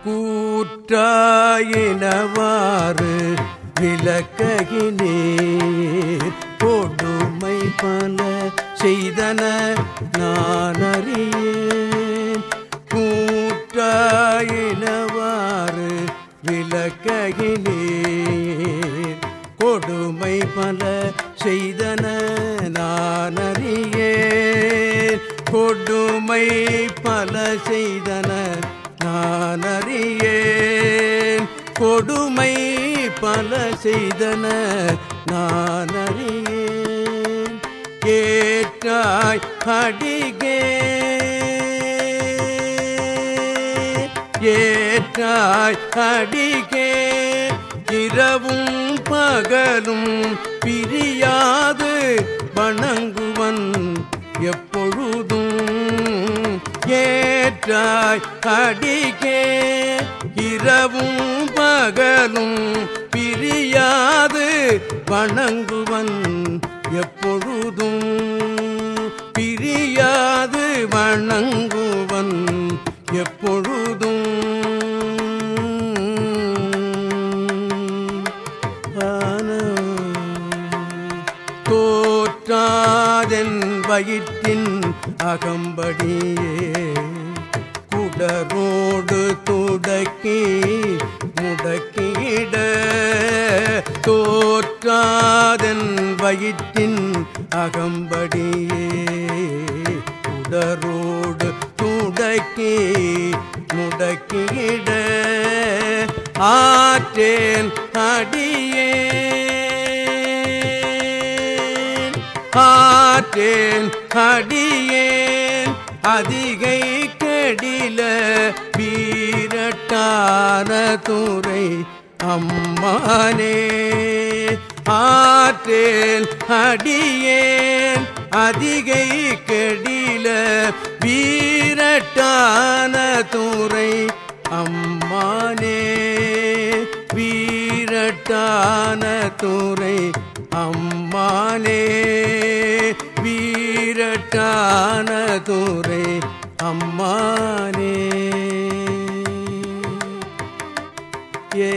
கூற்றாயினவாறு விளக்ககினீர் கொடுமை பல செய்தன நான் அறியேன் கூற்றாயினவாறு விளக்ககினீர் கொடுமை பல செய்தன நான் அறியேன் கொடுமை பல செய்தன நானறியேன். கொடுமை பல செய்தன நானறியேன். கேட்டாய் அடிகே ஏற்றாய் அடிகே இரவும் பகலும் பிரியாது வணங்குவன் எப்பொழுது ஏற்றாய் அடிகே இரவும் பகலும் பிரியாது. வணங்குவன் எப்பொழுதும் பிரியாது. வணங்குவன் எப்பொழுதும். தோற்றாதென் வயிற்றின் அகம்படியே. குடரோடு துடக்கி முடக்கிட தோற்றாதென் வயிற்றின் அகம்படியே. குடரோடு துடக்கி முடக்கிட ஆற்றேன் அடியேன். ஆற்றேன் அடியேன். அதிகை கெடில வீரட்டான துறை அம்மானே ஆற்றேல் அடியேன். அதிகை கெடில வீரட்டான துறை அம்மானே வீரட்டான துறை அம்மானே வீரட்டான துறை அம்மானே ஏ